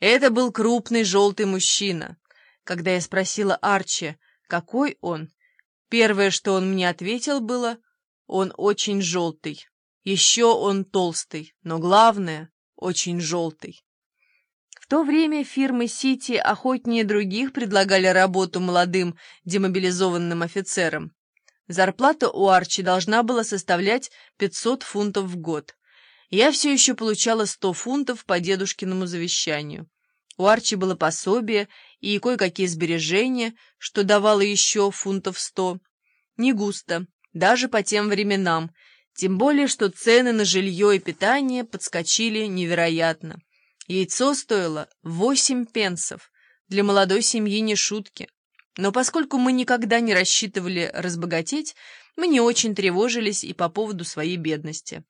Это был крупный желтый мужчина. Когда я спросила Арчи, какой он, первое, что он мне ответил, было «Он очень желтый». Еще он толстый, но главное — очень желтый. В то время фирмы «Сити» охотнее других предлагали работу молодым демобилизованным офицерам. Зарплата у Арчи должна была составлять 500 фунтов в год. Я все еще получала 100 фунтов по дедушкиному завещанию. У Арчи было пособие и кое-какие сбережения, что давало еще фунтов 100. Не густо, даже по тем временам, тем более, что цены на жилье и питание подскочили невероятно. Яйцо стоило 8 пенсов. Для молодой семьи не шутки. Но поскольку мы никогда не рассчитывали разбогатеть, мы не очень тревожились и по поводу своей бедности.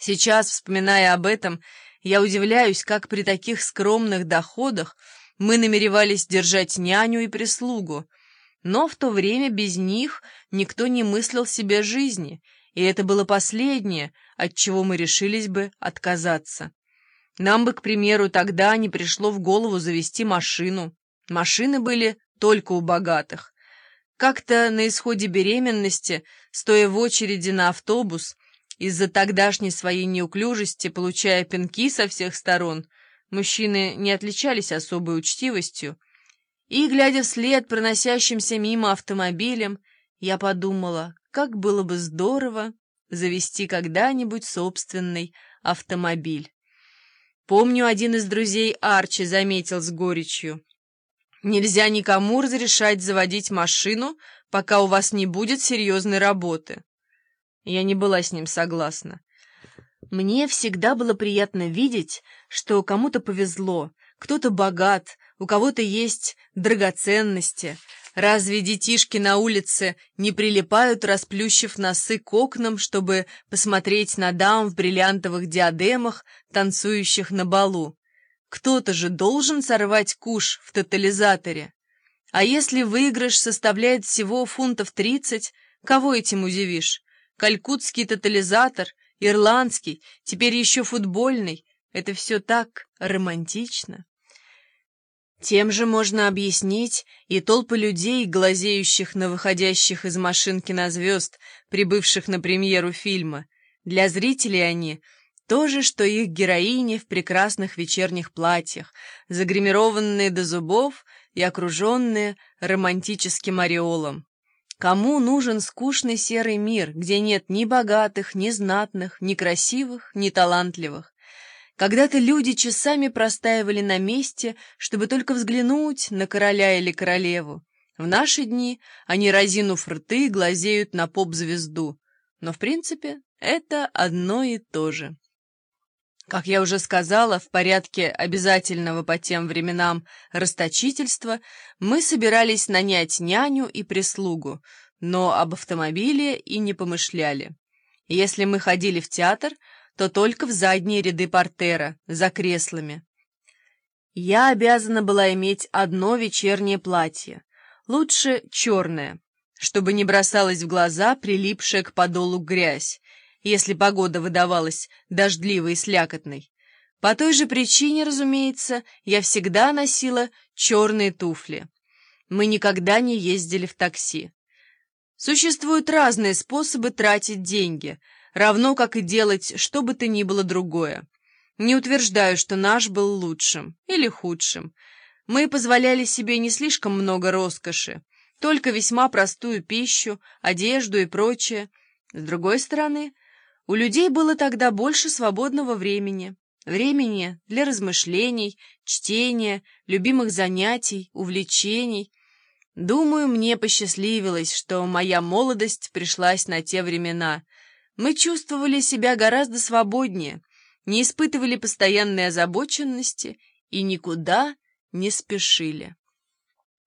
Сейчас, вспоминая об этом, я удивляюсь, как при таких скромных доходах мы намеревались держать няню и прислугу, но в то время без них никто не мыслил себе жизни, и это было последнее, от чего мы решились бы отказаться. Нам бы, к примеру, тогда не пришло в голову завести машину. Машины были только у богатых. Как-то на исходе беременности, стоя в очереди на автобус, из-за тогдашней своей неуклюжести, получая пинки со всех сторон, мужчины не отличались особой учтивостью, и, глядя вслед проносящимся мимо автомобилем, я подумала, как было бы здорово завести когда-нибудь собственный автомобиль. Помню, один из друзей Арчи заметил с горечью. Нельзя никому разрешать заводить машину, пока у вас не будет серьезной работы. Я не была с ним согласна. Мне всегда было приятно видеть, что кому-то повезло, кто-то богат, у кого-то есть драгоценности. Разве детишки на улице не прилипают, расплющив носы к окнам, чтобы посмотреть на дам в бриллиантовых диадемах, танцующих на балу? Кто-то же должен сорвать куш в тотализаторе. А если выигрыш составляет всего фунтов тридцать, кого этим удивишь? Калькутский тотализатор, ирландский, теперь еще футбольный. Это все так романтично. Тем же можно объяснить и толпы людей, глазеющих на выходящих из машинки на звезд, прибывших на премьеру фильма. Для зрителей они — то же, что их героини в прекрасных вечерних платьях, загримированные до зубов и окруженные романтическим ореолом. Кому нужен скучный серый мир, где нет ни богатых, ни знатных, ни красивых, ни талантливых? Когда-то люди часами простаивали на месте, чтобы только взглянуть на короля или королеву. В наши дни они, разинув рты, глазеют на поп-звезду. Но, в принципе, это одно и то же. Как я уже сказала, в порядке обязательного по тем временам расточительства мы собирались нанять няню и прислугу, но об автомобиле и не помышляли. Если мы ходили в театр, то только в задние ряды портера, за креслами. Я обязана была иметь одно вечернее платье, лучше черное, чтобы не бросалась в глаза прилипшая к подолу грязь, если погода выдавалась дождливой и слякотной. По той же причине, разумеется, я всегда носила черные туфли. Мы никогда не ездили в такси. Существуют разные способы тратить деньги, равно как и делать что бы то ни было другое. Не утверждаю, что наш был лучшим или худшим. Мы позволяли себе не слишком много роскоши, только весьма простую пищу, одежду и прочее. С другой стороны, у людей было тогда больше свободного времени, времени для размышлений, чтения, любимых занятий, увлечений. Думаю, мне посчастливилось, что моя молодость пришлась на те времена. Мы чувствовали себя гораздо свободнее, не испытывали постоянной озабоченности и никуда не спешили.